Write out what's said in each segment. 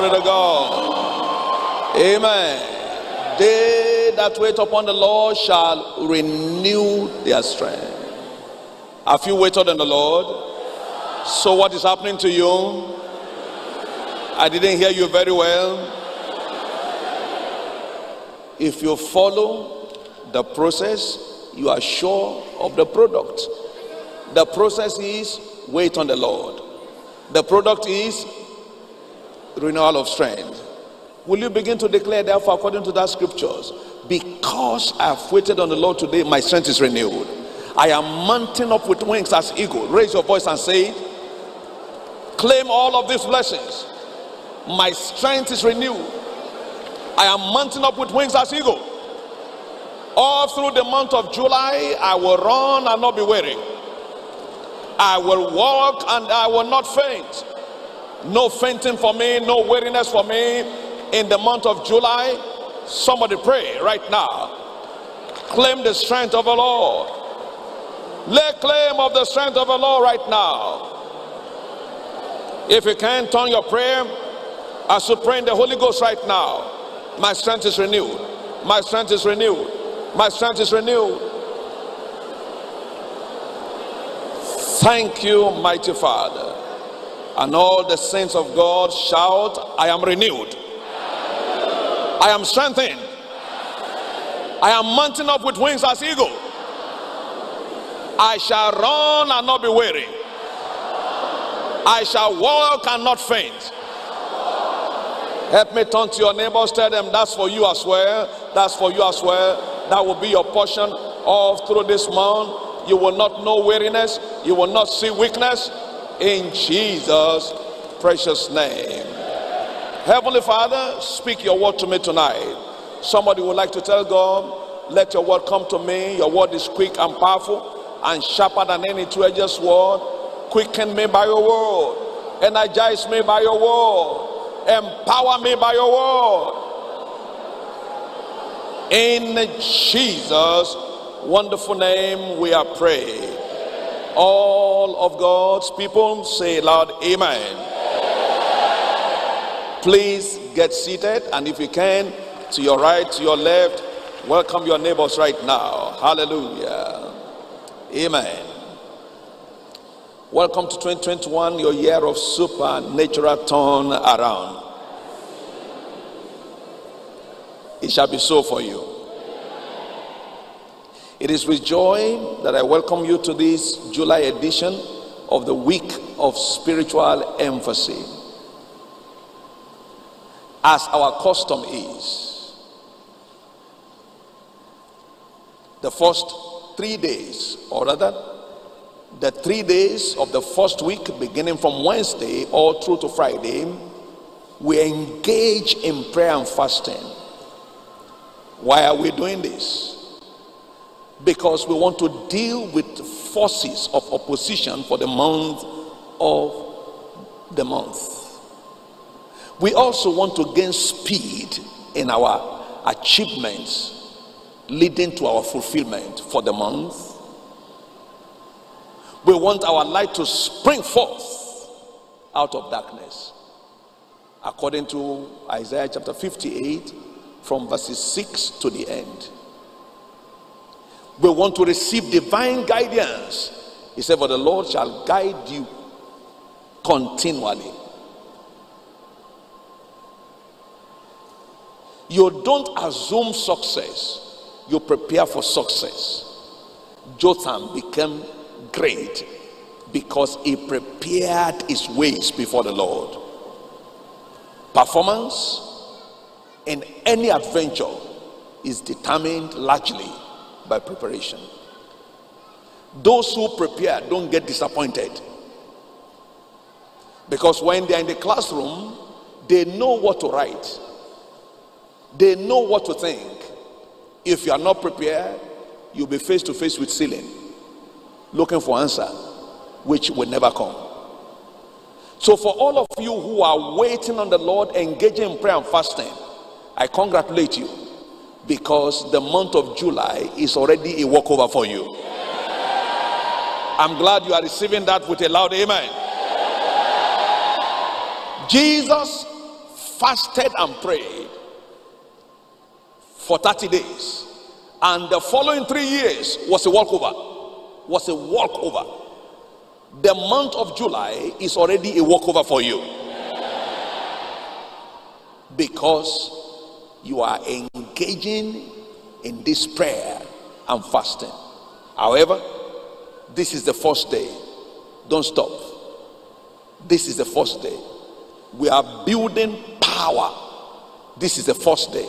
Glory to God. Amen. They that wait upon the Lord shall renew their strength. Have you waited on the Lord? So, what is happening to you? I didn't hear you very well. If you follow the process, you are sure of the product. The process is wait on the Lord. The product is renewal of strength. Will you begin to declare, therefore, according to that scriptures, because I have waited on the Lord today, my strength is renewed. I am mounting up with wings as eagle. Raise your voice and say. Claim all of these blessings. My strength is renewed. I am mounting up with wings as eagle. All through the month of July, I will run and not be weary. I will walk and I will not faint. No fainting for me, no weariness for me in the month of July. Somebody pray right now. Claim the strength of the Lord. Lay claim of the strength of the Lord right now. If you can, turn your prayer as you pray in the Holy Ghost right now. My strength is renewed. My strength is renewed. My strength is renewed. Thank you, mighty Father. And all the saints of God shout, I am renewed. I am strengthened. I am mounting up with wings as eagle. I shall run and not be weary. I shall walk and not faint. Help me turn to your neighbors, tell them that's for you as well. That's for you as well. That will be your portion all through this month. You will not know weariness, you will not see weakness in Jesus' precious name. Heavenly Father, speak your word to me tonight. Somebody would like to tell God, let your word come to me. Your word is quick and powerful and sharper than any two-edged sword. Quicken me by your word. Energize me by your word. Empower me by your word. In Jesus' wonderful name, we are praying. All of God's people say loud, Amen. Please get seated, and if you can, to your right, to your left, welcome your neighbors right now. Hallelujah. Amen. Welcome to 2021, your year of supernatural turn around. It shall be so for you. It is with joy that I welcome you to this July edition of the Week of Spiritual Emphasis. As our custom is, the first three days, or rather, the three days of the first week, beginning from Wednesday all through to Friday, we engage in prayer and fasting. Why are we doing this? Because we want to deal with forces of opposition for the month of the month. We also want to gain speed in our achievements leading to our fulfillment for the month. We want our light to spring forth out of darkness. According to Isaiah chapter 58, from verses 6 to the end. We want to receive divine guidance. He said, For the Lord shall guide you continually. You don't assume success, you prepare for success. Jotham became great because he prepared his ways before the Lord. Performance in any adventure is determined largely by preparation. Those who prepare don't get disappointed. Because when they're in the classroom, they know what to write, they know what to think. If you are not prepared, you'll be face to face with ceiling, looking for answer, which will never come. So, for all of you who are waiting on the Lord, engaging in prayer and fasting, I congratulate you because the month of July is already a walkover for you. I'm glad you are receiving that with a loud amen. Jesus fasted and prayed for 30 days. And the following three years was a walkover. Was a walkover. The month of July is already a walkover for you. Because you are engaging in this prayer and fasting. However, this is the first day. Don't stop. This is the first day. We are building power. This is the first day.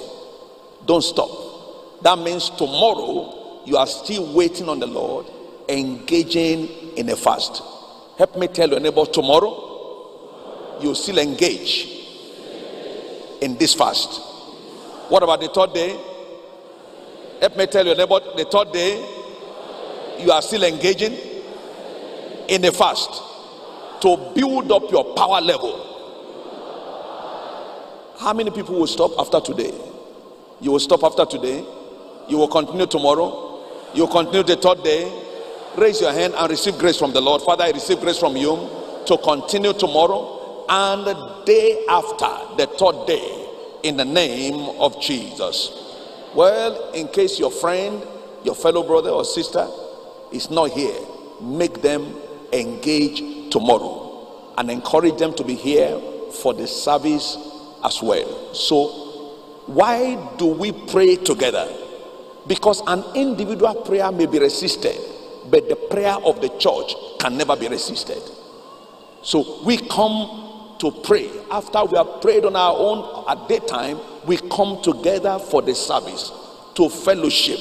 Don't stop. That means tomorrow you are still waiting on the Lord, engaging in a fast. Help me tell your neighbor tomorrow you still engage in this fast. What about the third day? Help me tell your neighbor the third day you are still engaging in a fast to build up your power level. How many people will stop after today? You will stop after today. You will continue tomorrow. You will continue the third day. Raise your hand and receive grace from the Lord. Father, I receive grace from you to continue tomorrow and the day after, the third day, in the name of Jesus. Well, in case your friend, your fellow brother or sister is not here, make them engage tomorrow and encourage them to be here for the service as well. So, why do we pray together? Because an individual prayer may be resisted, but the prayer of the church can never be resisted. So, we come to pray. After we have prayed on our own at daytime, we come together for the service to fellowship.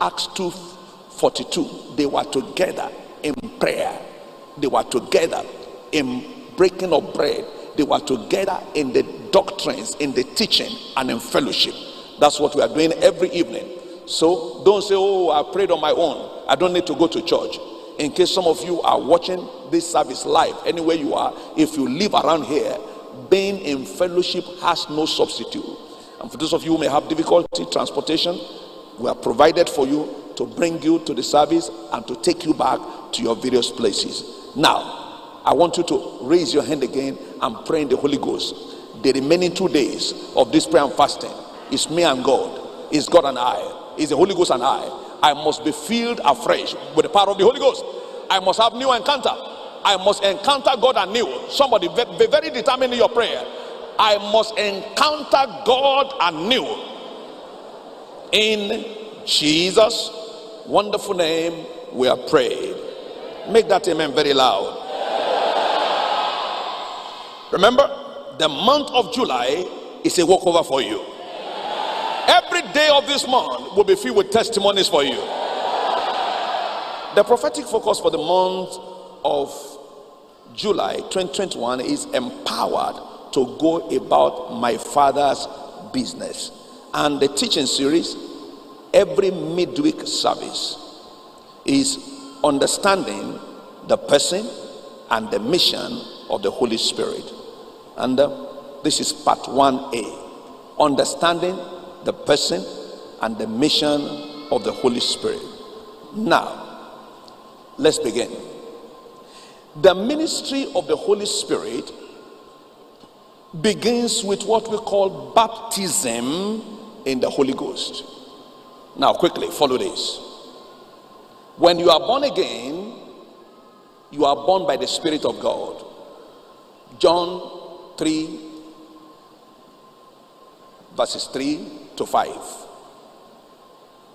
Acts 2 42. They were together in prayer, they were together in breaking of bread, they were together in the doctrines, in the teaching, and in fellowship. That's what we are doing every evening. So don't say, Oh, I prayed on my own. I don't need to go to church. In case some of you are watching this service live, anywhere you are, if you live around here, being in fellowship has no substitute. And for those of you who may have difficulty transportation, we are provided for you to bring you to the service and to take you back to your various places. Now, I want you to raise your hand again and pray in the Holy Ghost. The remaining two days of this prayer and fasting is me and God, is God and I, is the Holy Ghost and I. I must be filled afresh with the power of the Holy Ghost. I must have new encounter. I must encounter God anew. Somebody be very determined in your prayer. I must encounter God anew. In Jesus' wonderful name, we are prayed. Make that amen very loud. Remember, the month of July is a walkover for you. Every day of this month will be filled with testimonies for you. The prophetic focus for the month of July 2021 is empowered to go about my father's business. And the teaching series, every midweek service, is understanding the person and the mission of the Holy Spirit. And uh, this is part 1A understanding the person and the mission of the Holy Spirit. Now, let's begin. The ministry of the Holy Spirit begins with what we call baptism in the Holy Ghost. Now, quickly, follow this. When you are born again, you are born by the Spirit of God. John 3, verses 3 to 5.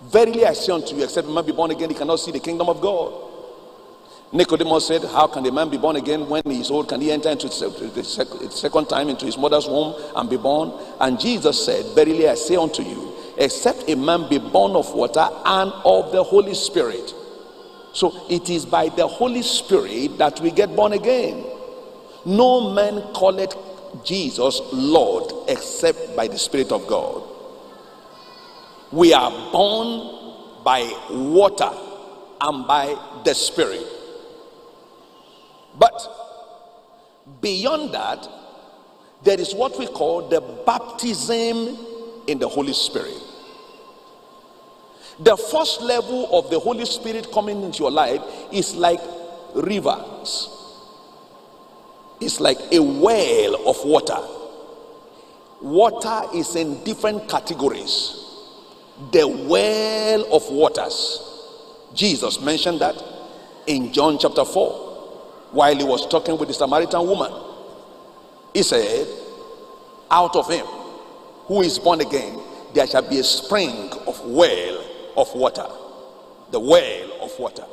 Verily I say unto you, except a man be born again, he cannot see the kingdom of God. Nicodemus said, How can a man be born again when he is old? Can he enter into the second time into his mother's womb and be born? And Jesus said, Verily I say unto you, except a man be born of water and of the Holy Spirit. So it is by the Holy Spirit that we get born again. No man calleth Jesus Lord except by the Spirit of God. We are born by water and by the Spirit. But beyond that, there is what we call the baptism in the Holy Spirit. The first level of the Holy Spirit coming into your life is like rivers it's like a well of water. water is in different categories. The well of waters. Jesus mentioned that in John chapter 4 while he was talking with the Samaritan woman. He said, Out of him who is born again, there shall be a spring of well of water. The well of water.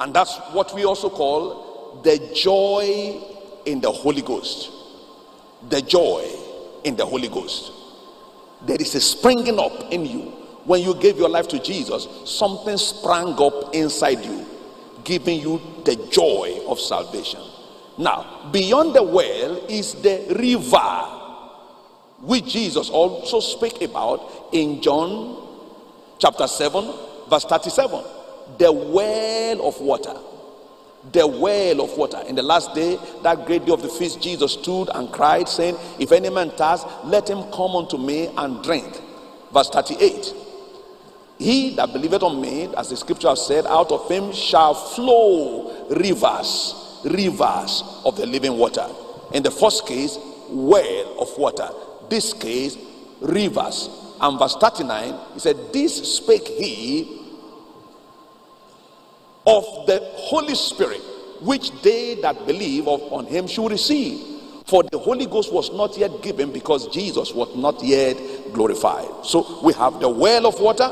And that's what we also call the joy in the Holy Ghost. The joy in the Holy Ghost. There is a springing up in you. When you gave your life to Jesus, something sprang up inside you, giving you the joy of salvation. Now, beyond the well is the river, which Jesus also spoke about in John chapter 7, verse 37. The well of water. The well of water. In the last day, that great day of the feast, Jesus stood and cried, saying, If any man thirst, let him come unto me and drink. Verse 38. He that believeth on me, as the scripture has said, out of him shall flow rivers rivers of the living water. In the first case, well of water. This case, rivers. And verse 39, he said, This spake he of the Holy Spirit, which they that believe on him should receive. For the Holy Ghost was not yet given because Jesus was not yet glorified. So we have the well of water,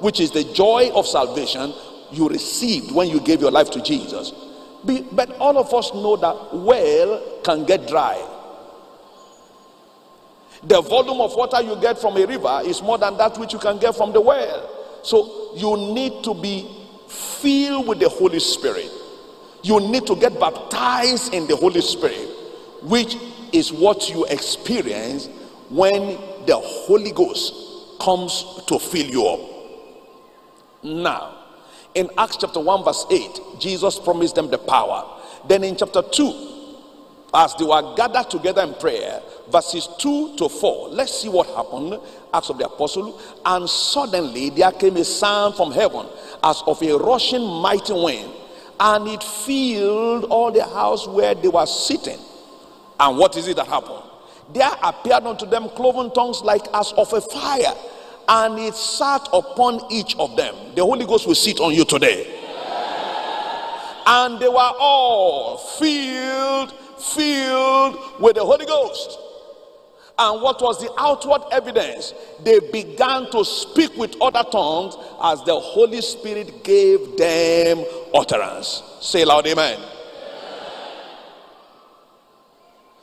which is the joy of salvation you received when you gave your life to Jesus. But all of us know that well can get dry. The volume of water you get from a river is more than that which you can get from the well. So you need to be filled with the Holy Spirit. You need to get baptized in the Holy Spirit, which is what you experience when the Holy Ghost comes to fill you up. Now, in Acts chapter 1, verse 8, Jesus promised them the power. Then in chapter 2, as they were gathered together in prayer, verses 2 to 4, let's see what happened. Acts of the Apostle. And suddenly there came a sound from heaven as of a rushing mighty wind, and it filled all the house where they were sitting. And what is it that happened? There appeared unto them cloven tongues like as of a fire and it sat upon each of them. The Holy Ghost will sit on you today. And they were all filled, filled with the Holy Ghost. And what was the outward evidence? They began to speak with other tongues as the Holy Spirit gave them utterance. Say loud, amen.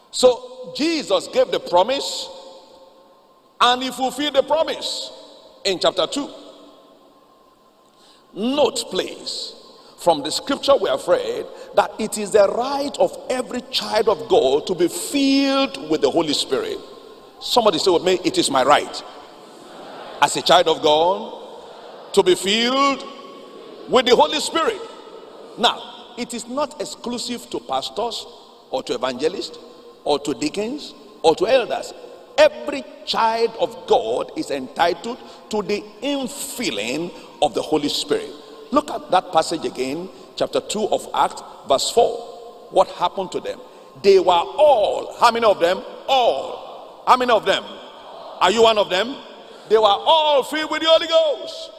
So Jesus gave the promise and he fulfilled the promise in chapter 2. Note, please, from the scripture we have read that it is the right of every child of God to be filled with the Holy Spirit. Somebody say with me, it is my right as a child of God to be filled with the Holy Spirit. Now, it is not exclusive to pastors or to evangelists or to deacons or to elders. Every child of God is entitled to the infilling of the Holy Spirit. Look at that passage again, chapter 2 of Acts, verse 4. What happened to them? They were all, how many of them? All. How many of them? Are you one of them? They were all filled with the Holy Ghost.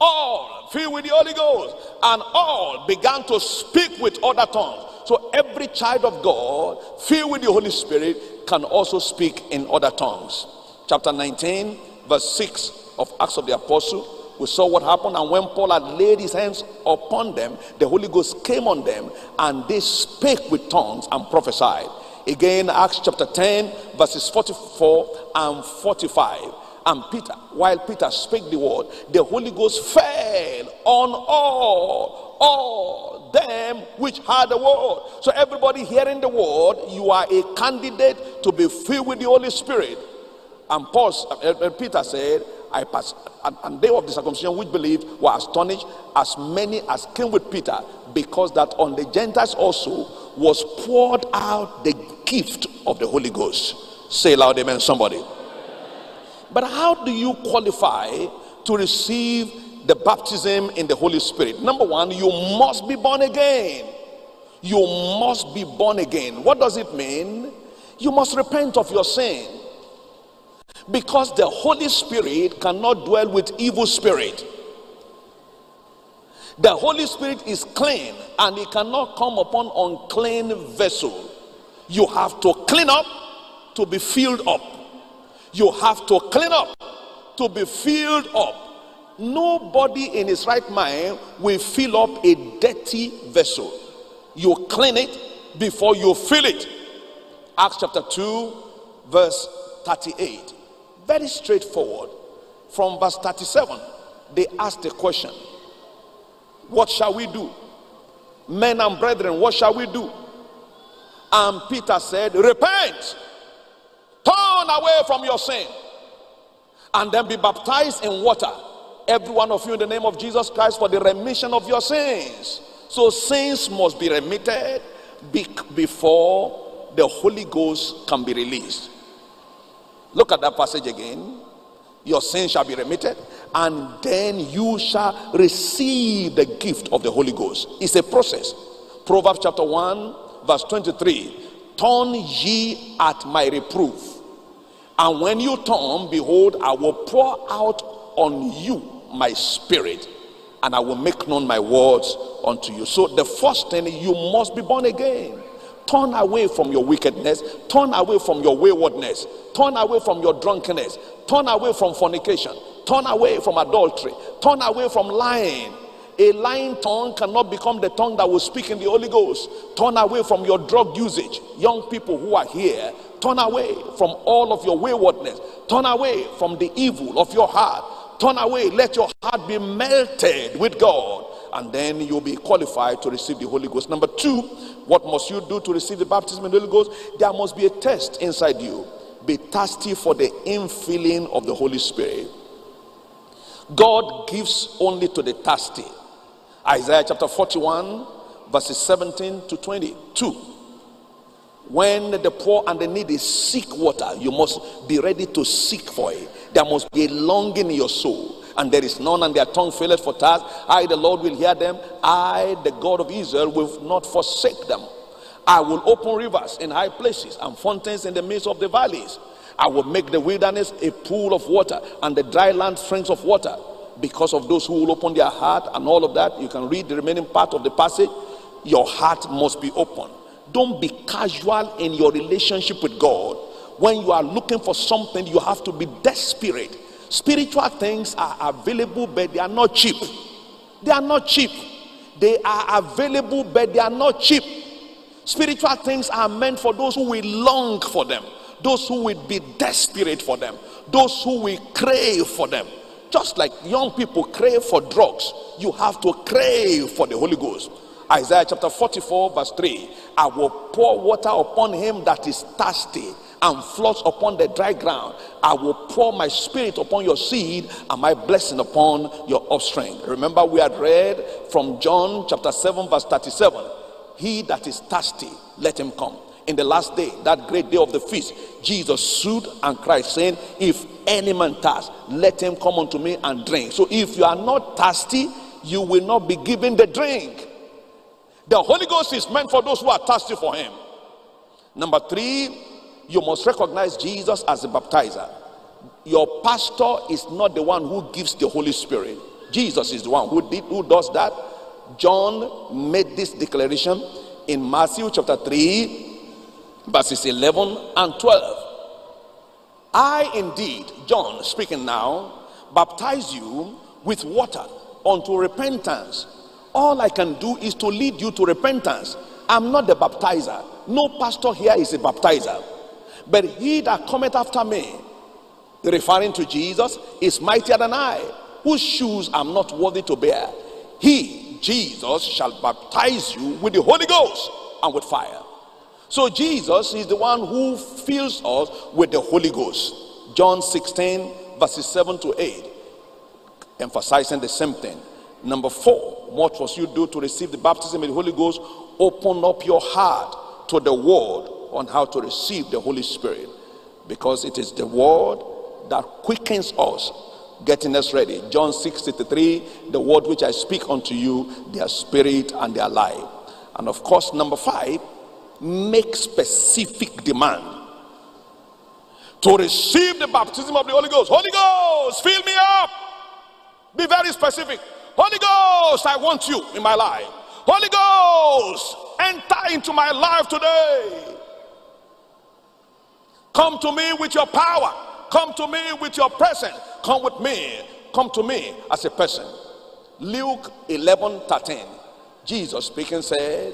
All filled with the Holy Ghost. And all began to speak with other tongues. So every child of God filled with the Holy Spirit can also speak in other tongues. Chapter 19, verse 6 of Acts of the Apostle, we saw what happened. And when Paul had laid his hands upon them, the Holy Ghost came on them, and they spake with tongues and prophesied. Again, Acts chapter 10, verses 44 and 45. And Peter, while Peter spake the word, the Holy Ghost fell on all, all them which heard the word. So, everybody hearing the word, you are a candidate to be filled with the Holy Spirit. And Paul, uh, uh, Peter said, I and, and they of the circumcision which believed were astonished, as many as came with Peter, because that on the Gentiles also was poured out the gift of the Holy Ghost. Say loud, amen, somebody. But how do you qualify to receive the baptism in the Holy Spirit? Number one, you must be born again. You must be born again. What does it mean? You must repent of your sin. Because the Holy Spirit cannot dwell with evil spirit. The Holy Spirit is clean and it cannot come upon unclean vessel. You have to clean up to be filled up. You have to clean up to be filled up. Nobody in his right mind will fill up a dirty vessel. You clean it before you fill it. Acts chapter 2, verse 38. Very straightforward. From verse 37, they asked a question What shall we do? Men and brethren, what shall we do? And Peter said, Repent, turn away from your sin, and then be baptized in water. Every one of you in the name of Jesus Christ for the remission of your sins. So sins must be remitted before the Holy Ghost can be released. Look at that passage again. Your sins shall be remitted, and then you shall receive the gift of the Holy Ghost. It's a process. Proverbs chapter 1, verse 23 Turn ye at my reproof, and when you turn, behold, I will pour out on you my spirit, and I will make known my words unto you. So, the first thing, you must be born again. Turn away from your wickedness. Turn away from your waywardness. Turn away from your drunkenness. Turn away from fornication. Turn away from adultery. Turn away from lying. A lying tongue cannot become the tongue that will speak in the Holy Ghost. Turn away from your drug usage. Young people who are here, turn away from all of your waywardness. Turn away from the evil of your heart. Turn away. Let your heart be melted with God and then you'll be qualified to receive the Holy Ghost. Number two, what must you do to receive the baptism in the Holy Ghost? There must be a test inside you. Be thirsty for the infilling of the Holy Spirit. God gives only to the thirsty. Isaiah chapter 41, verses 17 to 22. When the poor and the needy seek water, you must be ready to seek for it. There must be a longing in your soul and there is none, and their tongue faileth for task. I, the Lord, will hear them. I, the God of Israel, will not forsake them. I will open rivers in high places and fountains in the midst of the valleys. I will make the wilderness a pool of water and the dry land springs of water. Because of those who will open their heart and all of that, you can read the remaining part of the passage. Your heart must be open. Don't be casual in your relationship with God. When you are looking for something, you have to be desperate Spiritual things are available, but they are not cheap. They are not cheap. They are available, but they are not cheap. Spiritual things are meant for those who will long for them, those who will be desperate for them, those who will crave for them. Just like young people crave for drugs, you have to crave for the Holy Ghost. Isaiah chapter 44, verse 3 I will pour water upon him that is thirsty and floods upon the dry ground. I will pour my spirit upon your seed and my blessing upon your offspring. Remember, we had read from John chapter 7, verse 37 He that is thirsty, let him come. In the last day, that great day of the feast, Jesus stood and cried, saying, If any man thirst, let him come unto me and drink. So if you are not thirsty, you will not be given the drink. The Holy Ghost is meant for those who are thirsty for Him. Number three, you must recognize Jesus as a baptizer. Your pastor is not the one who gives the Holy Spirit. Jesus is the one who did who does that. John made this declaration in Matthew chapter 3, verses 11 and 12. I indeed, John speaking now, baptize you with water unto repentance. All I can do is to lead you to repentance. I'm not the baptizer. No pastor here is a baptizer. But he that cometh after me, referring to Jesus, is mightier than I, whose shoes I'm not worthy to bear. He, Jesus, shall baptize you with the Holy Ghost and with fire. So Jesus is the one who fills us with the Holy Ghost. John 16, verses 7 to 8, emphasizing the same thing. Number four, what must you do to receive the baptism of the Holy Ghost? Open up your heart to the word on how to receive the Holy Spirit because it is the word that quickens us, getting us ready. John 63 the word which I speak unto you, their spirit and their life. And of course, number five, make specific demand. to receive the baptism of the Holy Ghost. Holy Ghost, fill me up. Be very specific. Holy Ghost, I want you in my life. Holy Ghost, enter into my life today. Come to me with your power. Come to me with your presence. Come with me. Come to me as a person. Luke 11 13. Jesus speaking said,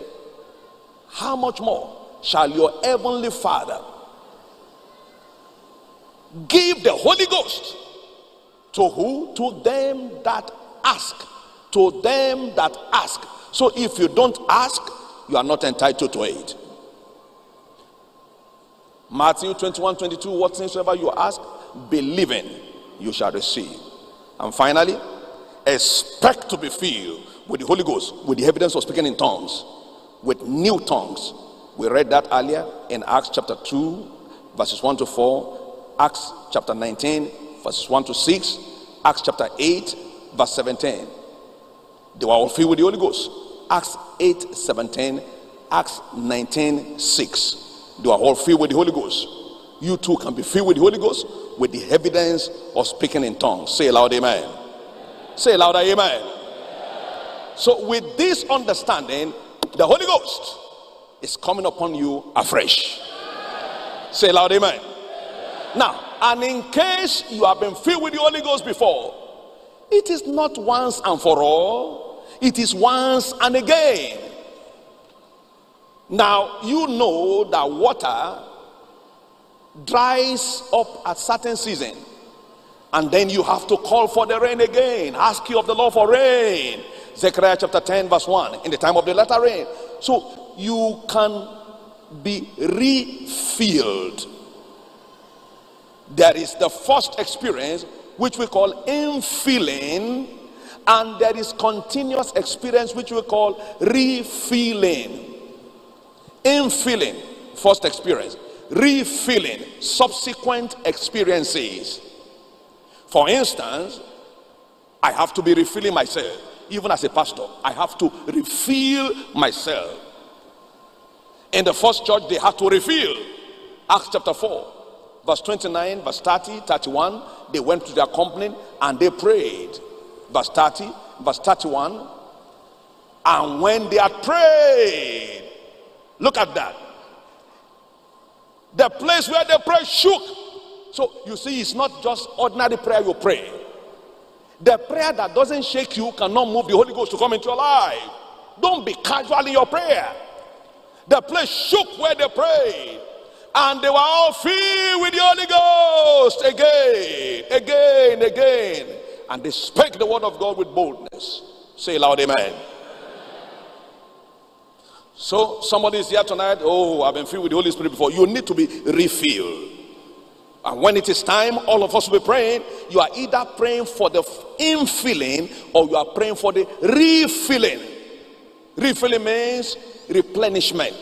How much more shall your heavenly Father give the Holy Ghost to who? To them that ask. To them that ask. So if you don't ask, you are not entitled to it. Matthew 21 22, whatsoever you ask, believing you shall receive. And finally, expect to be filled with the Holy Ghost, with the evidence of speaking in tongues, with new tongues. We read that earlier in Acts chapter 2, verses 1 to 4, Acts chapter 19, verses 1 to 6, Acts chapter 8, verse 17. They were all filled with the Holy Ghost. Acts 8, 17, Acts 19, 6. They were all filled with the Holy Ghost. You too can be filled with the Holy Ghost with the evidence of speaking in tongues. Say loud, amen. Say louder, amen. So, with this understanding, the Holy Ghost is coming upon you afresh. Say loud, amen. Now, and in case you have been filled with the Holy Ghost before, it is not once and for all, it is once and again. Now, you know that water dries up at certain season and then you have to call for the rain again. Ask you of the lord for rain. Zechariah chapter 10 verse 1 in the time of the latter rain. So you can be refilled. There is the first experience which we call infilling and there is continuous experience which we call refilling infilling first experience refilling subsequent experiences for instance i have to be refilling myself even as a pastor i have to refill myself in the first church they had to refill acts chapter 4 verse 29, verse 30, 31, they went to their company and they prayed. Verse 30, verse 31. And when they had prayed, look at that. The place where they prayed shook. So you see, it's not just ordinary prayer you pray. The prayer that doesn't shake you cannot move the Holy Ghost to come into your life. Don't be casual in your prayer. The place shook where they prayed and they were all filled with the Holy Ghost again, again, again. And they spake the word of God with boldness. Say loud, amen. So somebody is here tonight. Oh, I've been filled with the Holy Spirit before. You need to be refilled. And when it is time, all of us will be praying. You are either praying for the infilling or you are praying for the refilling. Refilling means replenishment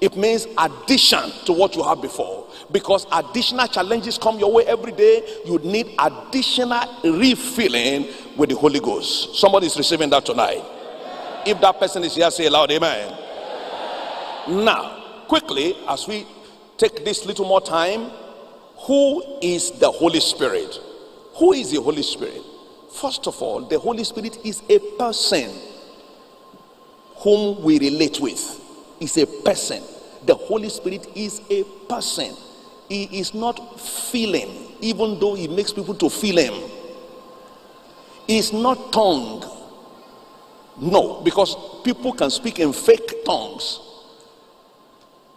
it means addition to what you have before because additional challenges come your way every day you need additional refilling with the holy ghost somebody is receiving that tonight if that person is here say loud amen now quickly as we take this little more time who is the holy spirit who is the holy spirit first of all the holy spirit is a person whom we relate with is a person. The Holy Spirit is a person. He is not feeling, even though he makes people to feel him. He is not tongue. No, because people can speak in fake tongues.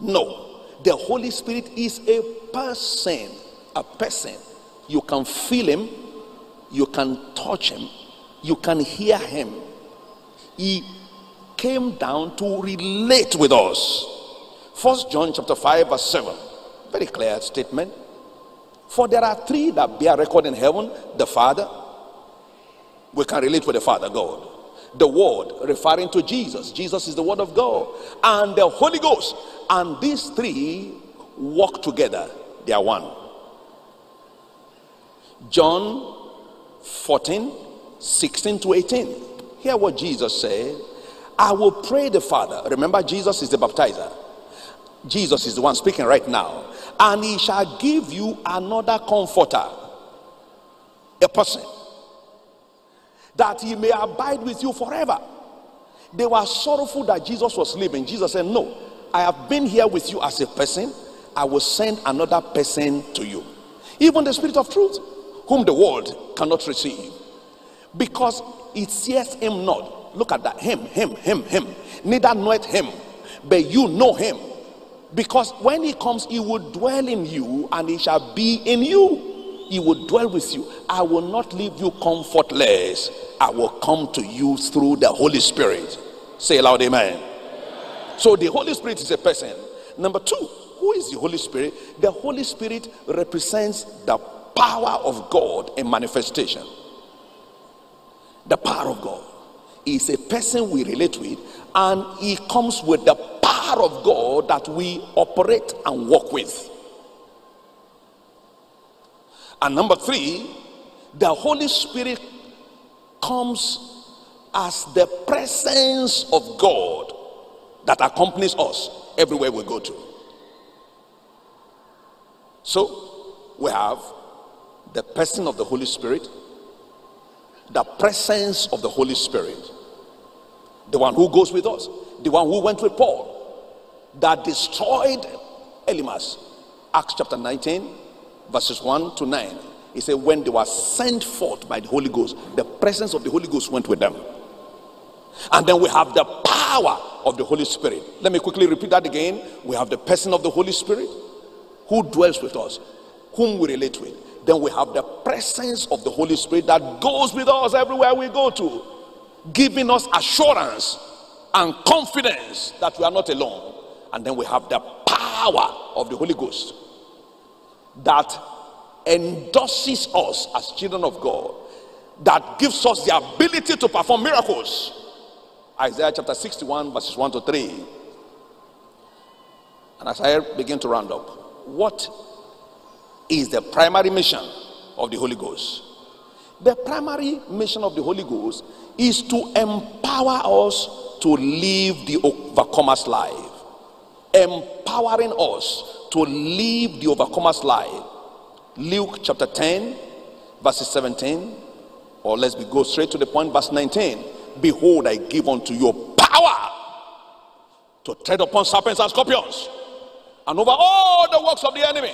No, the Holy Spirit is a person. A person. You can feel him, you can touch him, you can hear him. He came down to relate with us. First John chapter 5 verse 7. Very clear statement. For there are three that bear record in heaven, the Father. We can relate with the Father God. The Word, referring to Jesus. Jesus is the Word of God. And the Holy Ghost. And these three work together. They are one. John 14, 16 to 18. Hear what Jesus said. I will pray the Father. Remember, Jesus is the baptizer. Jesus is the one speaking right now. and he shall give you another comforter, a person, that he may abide with you forever. They were sorrowful that Jesus was leaving. Jesus said, No, I have been here with you as a person. I will send another person to you. Even the Spirit of truth, whom the world cannot receive. Because it sees him not. Look at that. Him, him, him, him. Neither knoweth him, but you know him. Because when he comes, he will dwell in you and he shall be in you. He will dwell with you. I will not leave you comfortless. I will come to you through the Holy Spirit. Say aloud, amen. So the Holy Spirit is a person. Number two, who is the Holy Spirit? The Holy Spirit represents the power of God in manifestation. The power of God is a person we relate with, and he comes with the power of God that we operate and work with. And number three, the Holy Spirit comes as the presence of God that accompanies us everywhere we go to. So we have the person of the Holy Spirit, the presence of the Holy Spirit, the one who goes with us, the one who went with Paul, that destroyed Elymas. Acts chapter 19, verses 1 to 9. He said, When they were sent forth by the Holy Ghost, the presence of the Holy Ghost went with them. And then we have the power of the Holy Spirit. Let me quickly repeat that again. We have the person of the Holy Spirit who dwells with us, whom we relate with. Then we have the presence of the Holy Spirit that goes with us everywhere we go to, giving us assurance and confidence that we are not alone. And then we have the power of the Holy Ghost that endorses us as children of God, that gives us the ability to perform miracles. Isaiah chapter 61, verses 1 to 3. And as I begin to round up, what is the primary mission of the Holy Ghost? The primary mission of the Holy Ghost is to empower us to live the overcomer's life empowering us to live the overcomer's life. Luke chapter 10, verses 17, or let's be go straight to the point, verse 19. Behold, I give unto you power to tread upon serpents and scorpions, and over all the works of the enemy,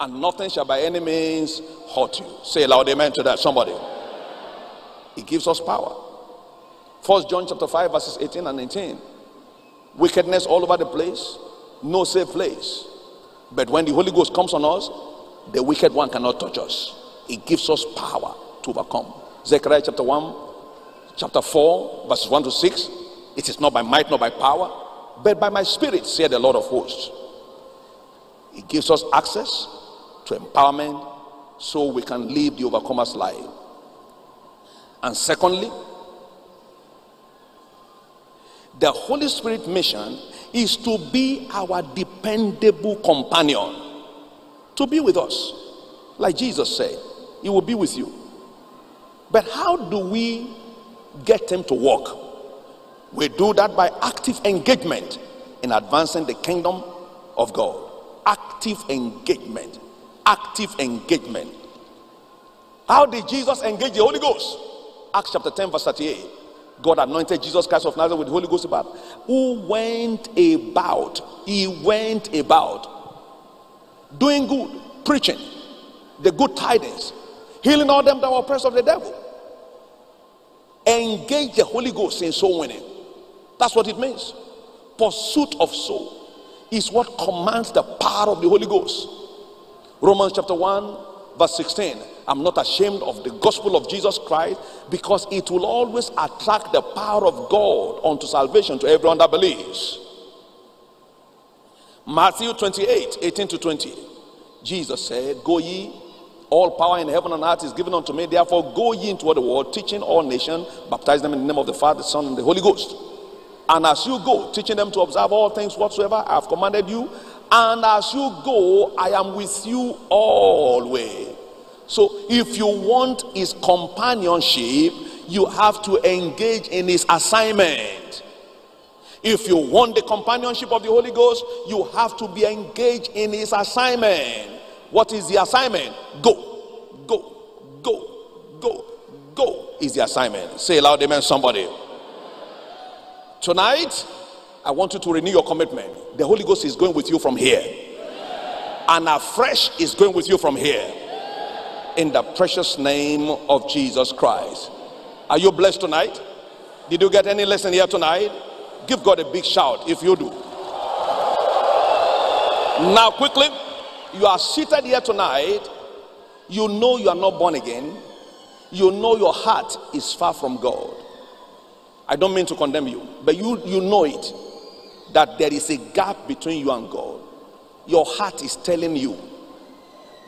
and nothing shall by any means hurt you. Say loud amen to that, somebody. He gives us power. First John chapter 5, verses 18 and 19 wickedness all over the place, no safe place. But when the Holy Ghost comes on us, the wicked one cannot touch us. It gives us power to overcome. Zechariah chapter 1, chapter 4, verses 1 to 6. It is not by might nor by power, but by my spirit, said the Lord of hosts. It gives us access to empowerment so we can live the overcomer's life. And secondly, the Holy Spirit mission is to be our dependable companion, to be with us. Like Jesus said, He will be with you. But how do we get Him to work? We do that by active engagement in advancing the kingdom of God. Active engagement. Active engagement. How did Jesus engage the Holy Ghost? Acts chapter 10, verse 38. God anointed Jesus Christ of Nazareth with the Holy Ghost about, who went about, he went about doing good, preaching the good tidings, healing all them that were oppressed of the devil. Engage the Holy Ghost in soul winning. That's what it means. Pursuit of soul is what commands the power of the Holy Ghost. Romans chapter 1, verse 16. I'm not ashamed of the gospel of Jesus Christ because it will always attract the power of God unto salvation to everyone that believes. Matthew 28 18 to 20. Jesus said, Go ye, all power in heaven and earth is given unto me. Therefore, go ye into the world, teaching all nations, baptize them in the name of the Father, the Son, and the Holy Ghost. And as you go, teaching them to observe all things whatsoever I have commanded you, and as you go, I am with you always so if you want his companionship, you have to engage in his assignment. If you want the companionship of the Holy Ghost, you have to be engaged in his assignment. What is the assignment? Go, go, go, go, go is the assignment. Say loud, amen, somebody. Tonight, I want you to renew your commitment. The Holy Ghost is going with you from here, and afresh is going with you from here. In the precious name of Jesus Christ. Are you blessed tonight? Did you get any lesson here tonight? Give God a big shout if you do. Now, quickly, you are seated here tonight. You know you are not born again. You know your heart is far from God. I don't mean to condemn you, but you, you know it that there is a gap between you and God. Your heart is telling you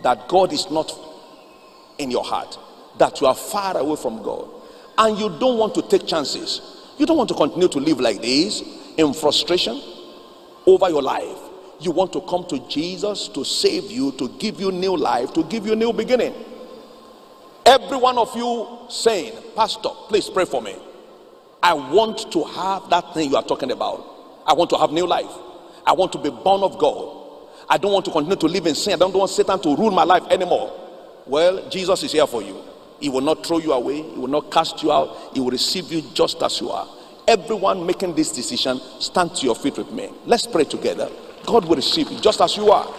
that God is not in your heart, that you are far away from God, and you don't want to take chances. You don't want to continue to live like this in frustration over your life. You want to come to Jesus to save you, to give you new life, to give you new beginning. Every one of you saying, Pastor, please pray for me. I want to have that thing you are talking about. I want to have new life. I want to be born of God. I don't want to continue to live in sin. I don't want Satan to rule my life anymore. Well, Jesus is here for you. He will not throw you away, He will not cast you out, He will receive you just as you are. Everyone making this decision, stand to your feet with me. Let's pray together. God will receive you just as you are.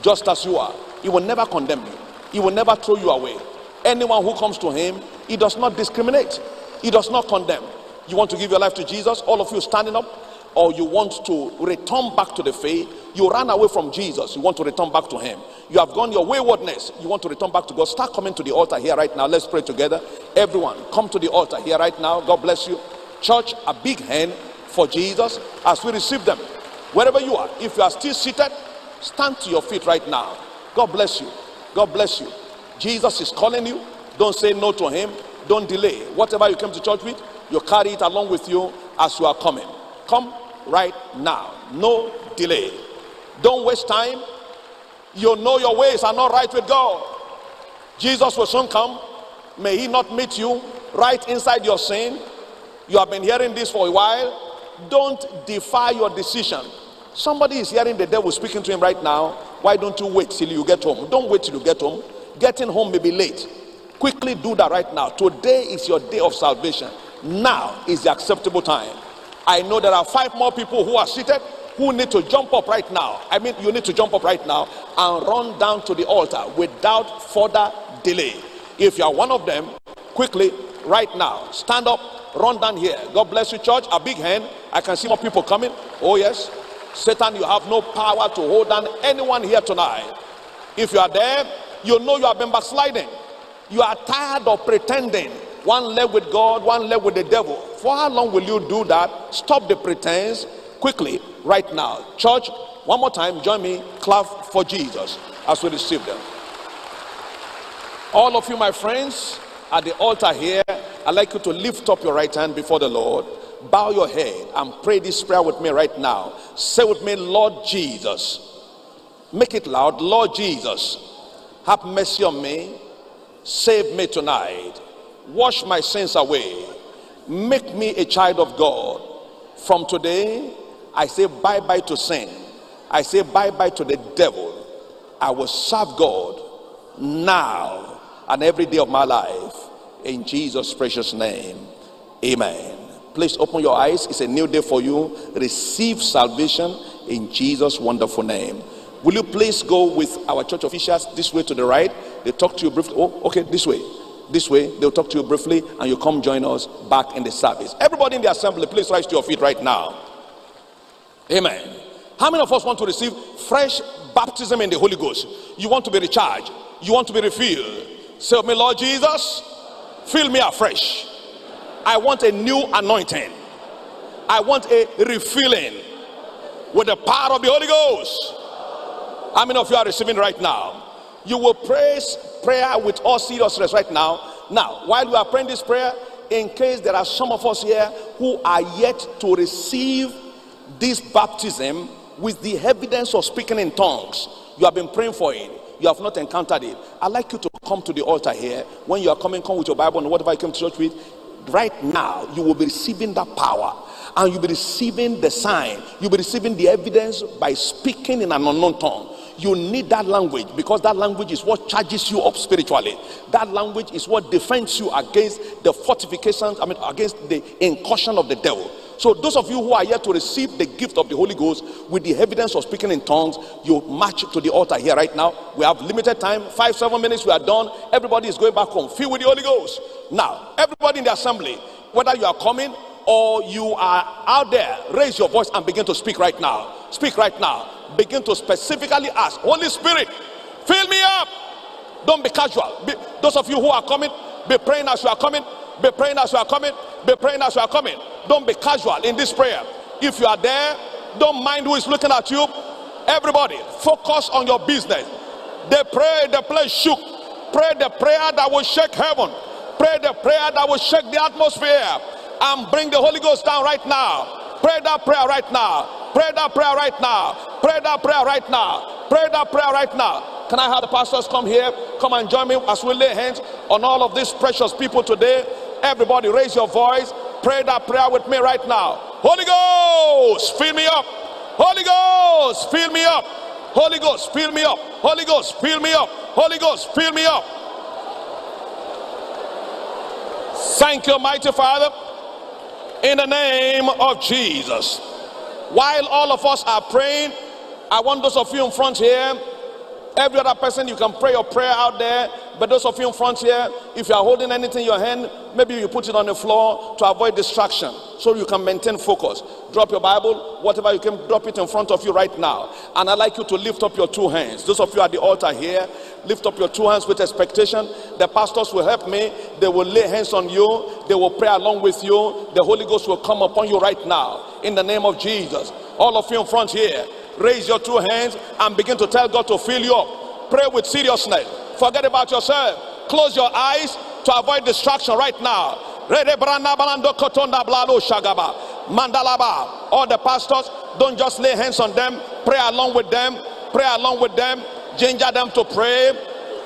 Just as you are. He will never condemn you, He will never throw you away. Anyone who comes to Him, He does not discriminate, He does not condemn. You want to give your life to Jesus? All of you standing up, or you want to return back to the faith, you ran away from Jesus, you want to return back to Him. You have gone your waywardness, you want to return back to God. Start coming to the altar here right now. Let's pray together. Everyone, come to the altar here right now. God bless you. Church, a big hand for Jesus as we receive them. Wherever you are, if you are still seated, stand to your feet right now. God bless you. God bless you. Jesus is calling you. Don't say no to Him. Don't delay. Whatever you came to church with, you carry it along with you as you are coming. Come right now. No delay. Don't waste time. You know your ways are not right with God. Jesus will soon come. May He not meet you right inside your sin. You have been hearing this for a while. Don't defy your decision. Somebody is hearing the devil speaking to him right now. Why don't you wait till you get home? Don't wait till you get home. Getting home may be late. Quickly do that right now. Today is your day of salvation. Now is the acceptable time. I know there are five more people who are seated who need to jump up right now. I mean, you need to jump up right now and run down to the altar without further delay. If you are one of them, quickly, right now, stand up, run down here. God bless you, church. A big hand. I can see more people coming. Oh, yes. Satan, you have no power to hold down anyone here tonight. If you are there, you know you have been backsliding. You are tired of pretending one leg with God, one leg with the devil. For how long will you do that? Stop the pretense quickly right now. Church, one more time, join me. Clap for Jesus as we receive them. All of you, my friends, at the altar here, I'd like you to lift up your right hand before the Lord, bow your head, and pray this prayer with me right now. Say with me, Lord Jesus. Make it loud, Lord Jesus, have mercy on me, save me tonight wash my sins away, make me a child of God. From today, I say bye bye to sin. I say bye bye to the devil. I will serve God now and every day of my life. In Jesus' precious name, amen. Please open your eyes. It's a new day for you. Receive salvation in Jesus' wonderful name. Will you please go with our church officials this way to the right? They talk to you briefly. Oh, okay, this way. This way, they'll talk to you briefly and you come join us back in the service. Everybody in the assembly, please rise to your feet right now. Amen. How many of us want to receive fresh baptism in the Holy Ghost? You want to be recharged, you want to be refilled. Say me, Lord Jesus, fill me afresh. I want a new anointing. I want a refilling with the power of the Holy Ghost. How many of you are receiving right now? You will praise prayer with all seriousness right now. Now, while we are praying this prayer, in case there are some of us here who are yet to receive this baptism with the evidence of speaking in tongues, you have been praying for it, you have not encountered it. I'd like you to come to the altar here. When you are coming, come with your Bible and whatever you came to church with. Right now, you will be receiving that power. and you'll be receiving the sign, you'll be receiving the evidence by speaking in an unknown tongue. You need that language because that language is what charges you up spiritually. That language is what defends you against the fortifications, I mean, against the incursion of the devil. So, those of you who are here to receive the gift of the Holy Ghost with the evidence of speaking in tongues, you march to the altar here right now. We have limited time, five, seven minutes, we are done. Everybody is going back home, filled with the Holy Ghost. Now, everybody in the assembly, whether you are coming or you are out there, raise your voice and begin to speak right now. Speak right now. Begin to specifically ask, Holy Spirit, fill me up. Don't be casual. Be, those of you who are coming, be praying as you are coming. Be praying as you are coming. Be praying as you are coming. Don't be casual in this prayer. If you are there, don't mind who is looking at you. Everybody, focus on your business. They pray, the place shook. Pray the prayer that will shake heaven. Pray the prayer that will shake the atmosphere and bring the Holy Ghost down right now. Pray that prayer right now. Pray that prayer right now. Pray that prayer right now. Pray that prayer right now. Can I have the pastors come here? Come and join me as we lay hands on all of these precious people today. Everybody, raise your voice. Pray that prayer with me right now. Holy Ghost, fill me up. Holy Ghost, fill me up. Holy Ghost, fill me up. Holy Ghost, fill me up. Holy Ghost, fill me up. Thank you, mighty Father, in the name of Jesus. While all of us are praying, I want those of you in front here Every other person, you can pray your prayer out there. But those of you in front here, if you are holding anything in your hand, maybe you put it on the floor to avoid distraction so you can maintain focus. Drop your Bible, whatever you can, drop it in front of you right now. And I'd like you to lift up your two hands. Those of you at the altar here, lift up your two hands with expectation. The pastors will help me. They will lay hands on you. They will pray along with you. The Holy Ghost will come upon you right now in the name of Jesus. All of you in front here, Raise your two hands and begin to tell God to fill you up. Pray with seriousness. Forget about yourself. Close your eyes to avoid distraction right now. Mandalaba. All the pastors, don't just lay hands on them. Pray along with them. Pray along with them. Ginger them to pray.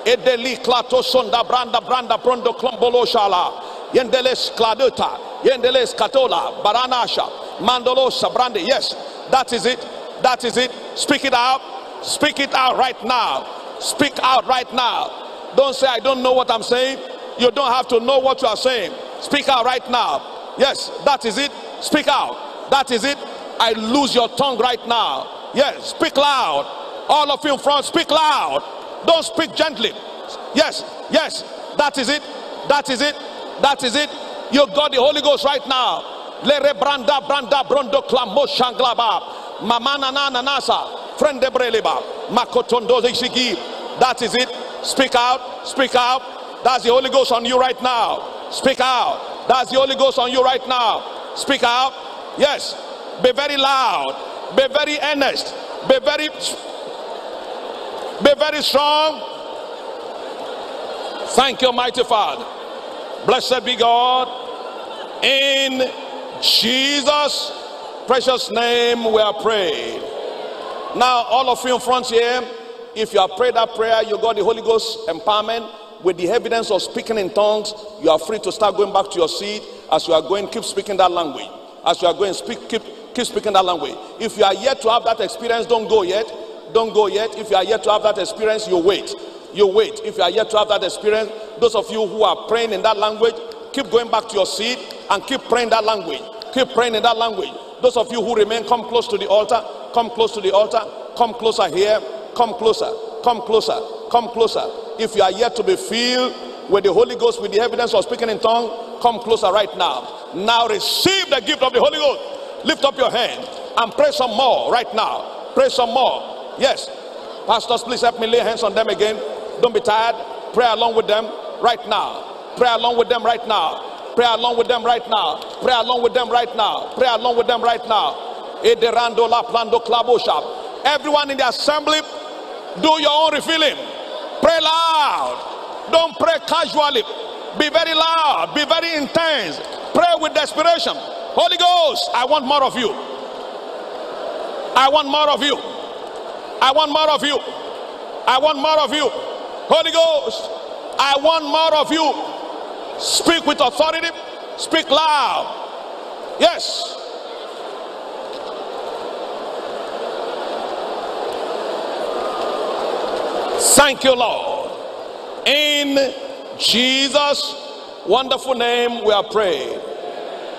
Edeli klato sonda branda branda brondo klombolo shala. Yendeles kladuta. Yendeles katola. Baranasha. Mandolo sabrande. Yes, that is it. That is it. Speak it out. Speak it out right now. Speak out right now. Don't say, I don't know what I'm saying. You don't have to know what you are saying. Speak out right now. Yes, that is it. Speak out. That is it. I lose your tongue right now. Yes, speak loud. All of you in front, speak loud. Don't speak gently. Yes, yes, that is it. That is it. That is it. You got the Holy Ghost right now. Lere branda branda brondo klamo shanglaba mamana na nasa friend de breleba makotondo zishiki that is it speak out speak out that's the holy ghost on you right now. Speak out. That's the holy ghost on you right now. Speak out. Yes. Be very loud. Be very earnest. Be very be very strong. Thank you mighty father. Blessed be god. In jesus precious name we are prayed. Now, all of you in front here, if you have prayed that prayer, you got the Holy Ghost empowerment with the evidence of speaking in tongues, you are free to start going back to your seat. As you are going, keep speaking that language. As you are going, speak, keep, keep speaking that language. If you are yet to have that experience, don't go yet. Don't go yet. If you are yet to have that experience, you wait. You wait. If you are yet to have that experience, those of you who are praying in that language, keep going back to your seat and keep praying that language. Keep praying in that language. Those of you who remain, come close to the altar. Come close to the altar. Come closer here. Come closer. Come closer. Come closer. If you are yet to be filled with the Holy Ghost, with the evidence of speaking in tongue, come closer right now. Now receive the gift of the Holy Ghost. Lift up your hand and pray some more right now. Pray some more. Yes. Pastors, please help me lay hands on them again. Don't be tired. Pray along with them right now. Pray along with them right now. Pray along with them right now. Pray along with them right now. Pray along with them right now. Everyone in the assembly, do your own refilling. Pray loud. Don't pray casually. Be very loud. Be very intense. Pray with desperation. Holy Ghost, I want more of you. I want more of you. I want more of you. I want more of you. Holy Ghost, I want more of you. Speak with authority. Speak loud. Yes. Thank you, Lord. In Jesus' wonderful name, we are praying.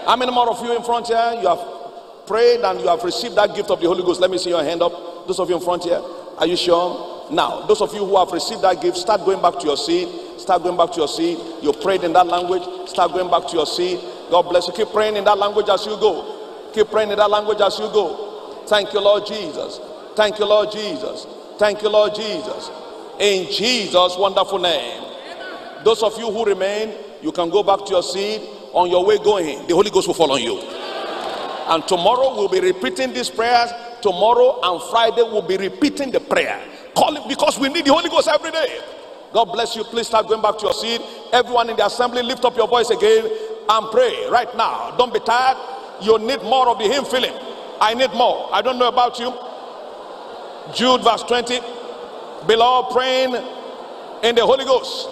How many more of you in front here? You have prayed and you have received that gift of the Holy Ghost. Let me see your hand up. Those of you in front here, are you sure? Now, those of you who have received that gift, start going back to your seat. Start going back to your seat. You prayed in that language. Start going back to your seat. God bless you. Keep praying in that language as you go. Keep praying in that language as you go. Thank you, Lord Jesus. Thank you, Lord Jesus. Thank you, Lord Jesus. In Jesus' wonderful name. Those of you who remain, you can go back to your seat. On your way going, the Holy Ghost will fall on you. And tomorrow we'll be repeating these prayers. Tomorrow and Friday we'll be repeating the prayer. Call it because we need the Holy Ghost every day. God bless you. Please start going back to your seat. Everyone in the assembly, lift up your voice again and pray right now. Don't be tired. You need more of the hymn feeling. I need more. I don't know about you. Jude verse 20. Beloved, praying in the Holy Ghost,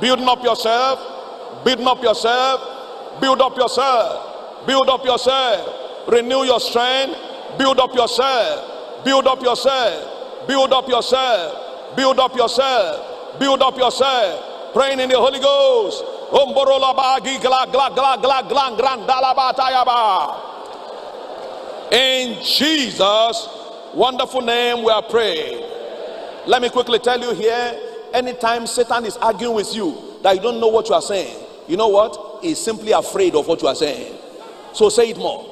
building up yourself, building up yourself, build up yourself, build up yourself, renew your strength, build up yourself, build up yourself, build up yourself, build up yourself, build up yourself, praying in the Holy Ghost. In Jesus' wonderful name, we are praying. Let me quickly tell you here anytime Satan is arguing with you that you don't know what you are saying, you know what? He's simply afraid of what you are saying. So say it more.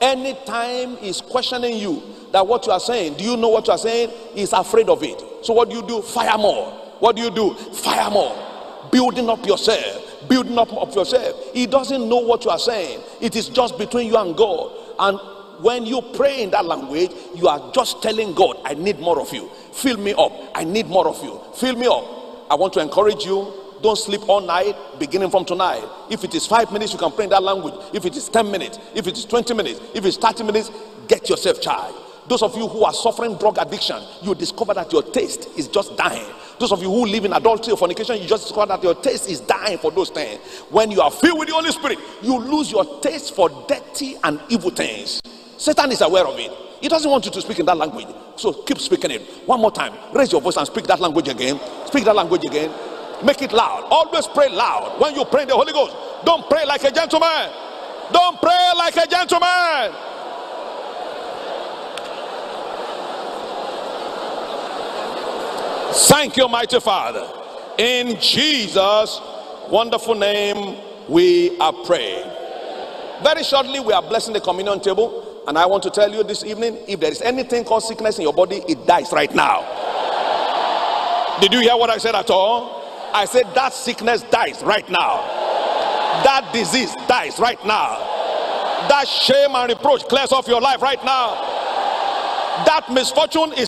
Anytime he's questioning you that what you are saying, do you know what you are saying? He's afraid of it. So what do you do? Fire more. What do you do? Fire more. Building up yourself. Building up of yourself. He doesn't know what you are saying. It is just between you and God. And when you pray in that language, you are just telling God, I need more of you. Fill me up. I need more of you. Fill me up. I want to encourage you. Don't sleep all night, beginning from tonight. If it is five minutes, you can pray in that language. If it is 10 minutes, if it is 20 minutes, if it's 30 minutes, get yourself charged. Those of you who are suffering drug addiction, you discover that your taste is just dying. Those of you who live in adultery or fornication, you just discover that your taste is dying for those things. When you are filled with the Holy Spirit, you lose your taste for dirty and evil things. Satan is aware of it. He doesn't want you to speak in that language. So keep speaking it. One more time. Raise your voice and speak that language again. Speak that language again. Make it loud. Always pray loud. When you pray in the Holy Ghost, don't pray like a gentleman. Don't pray like a gentleman. Thank you, mighty Father. In Jesus' wonderful name, we are praying. Very shortly, we are blessing the communion table. And I want to tell you this evening if there is anything called sickness in your body, it dies right now. Did you hear what I said at all? I said that sickness dies right now. That disease dies right now. That shame and reproach clears off your life right now. That misfortune is